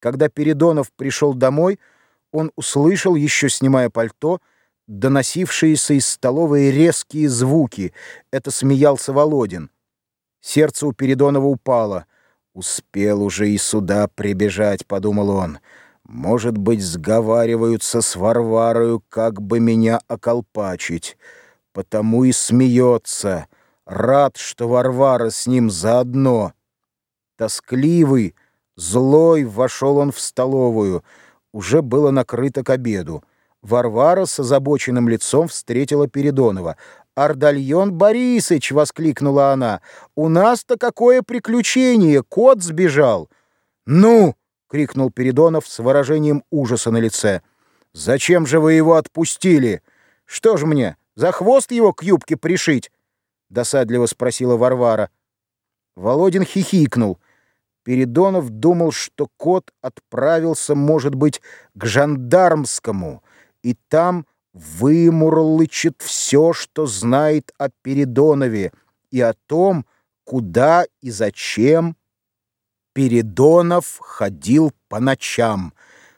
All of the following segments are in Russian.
Когда Передонов пришел домой, он услышал, еще снимая пальто, доносившиеся из столовой резкие звуки. Это смеялся Володин. Сердце у Передонова упало. «Успел уже и сюда прибежать», — подумал он. «Может быть, сговариваются с Варварою, как бы меня околпачить. Потому и смеется. Рад, что Варвара с ним заодно». Тоскливый, Злой вошел он в столовую. Уже было накрыто к обеду. Варвара с озабоченным лицом встретила Передонова. «Ардальон Борисыч!» — воскликнула она. «У нас-то какое приключение! Кот сбежал!» «Ну!» — крикнул Передонов с выражением ужаса на лице. «Зачем же вы его отпустили? Что ж мне, за хвост его к юбке пришить?» — досадливо спросила Варвара. Володин хихикнул — Передонов думал, что кот отправился, может быть, к жандармскому, и там вымурлычет все, что знает о Передонове, и о том, куда и зачем Передонов ходил по ночам.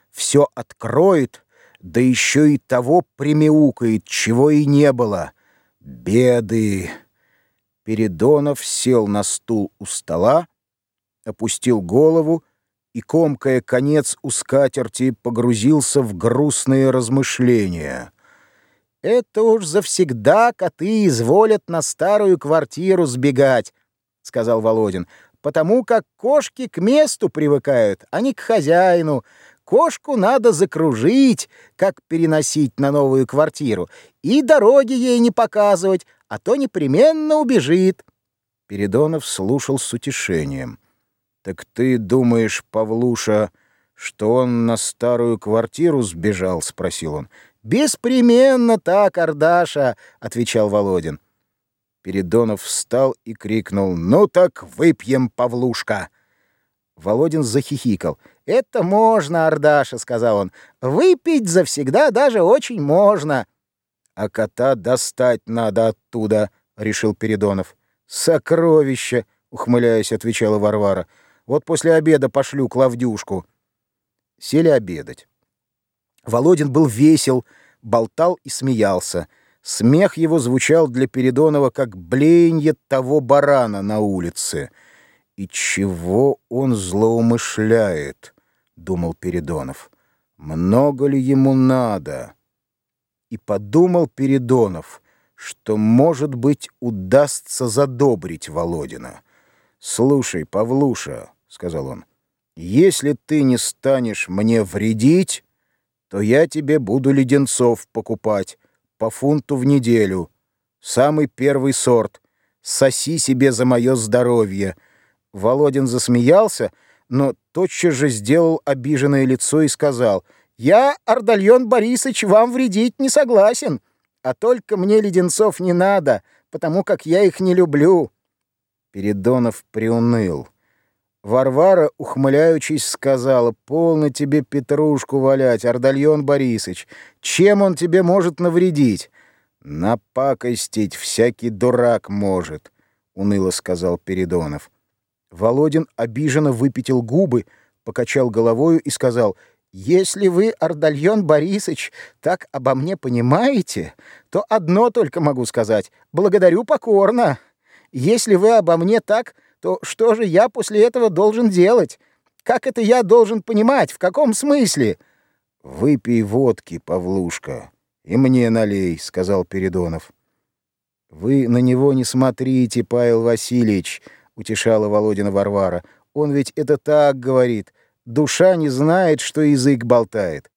Все откроет, да еще и того примяукает, чего и не было. Беды! Передонов сел на стул у стола, опустил голову и, комкая конец у скатерти, погрузился в грустные размышления. «Это уж завсегда коты изволят на старую квартиру сбегать», — сказал Володин, «потому как кошки к месту привыкают, а не к хозяину. Кошку надо закружить, как переносить на новую квартиру, и дороги ей не показывать, а то непременно убежит». Передонов слушал с утешением. «Так ты думаешь, Павлуша, что он на старую квартиру сбежал?» — спросил он. «Беспременно так, Ардаша!» — отвечал Володин. Передонов встал и крикнул «Ну так выпьем, Павлушка!» Володин захихикал. «Это можно, Ардаша», — сказал он. «Выпить завсегда даже очень можно». «А кота достать надо оттуда», — решил Передонов. «Сокровище», — ухмыляясь, отвечала Варвара. Вот после обеда пошлю Клавдюшку. Сели обедать. Володин был весел, болтал и смеялся. Смех его звучал для Передонова, как блеяние того барана на улице. «И чего он злоумышляет?» — думал Передонов. «Много ли ему надо?» И подумал Передонов, что, может быть, удастся задобрить Володина. «Слушай, Павлуша», — сказал он, — «если ты не станешь мне вредить, то я тебе буду леденцов покупать по фунту в неделю. Самый первый сорт. Соси себе за мое здоровье». Володин засмеялся, но тотчас же сделал обиженное лицо и сказал, «Я, Ардальон Борисович, вам вредить не согласен, а только мне леденцов не надо, потому как я их не люблю». Передонов приуныл. Варвара, ухмыляючись, сказала, «Полно тебе петрушку валять, Ардальон Борисович. Чем он тебе может навредить?» «Напакостить всякий дурак может», — уныло сказал Передонов. Володин обиженно выпятил губы, покачал головою и сказал, «Если вы, Ардальон Борисович, так обо мне понимаете, то одно только могу сказать. Благодарю покорно. Если вы обо мне так то что же я после этого должен делать? Как это я должен понимать? В каком смысле? Выпей водки, Павлушка, и мне налей, сказал Передонов. Вы на него не смотрите, Павел Васильевич, утешала Володина Варвара. Он ведь это так говорит. Душа не знает, что язык болтает.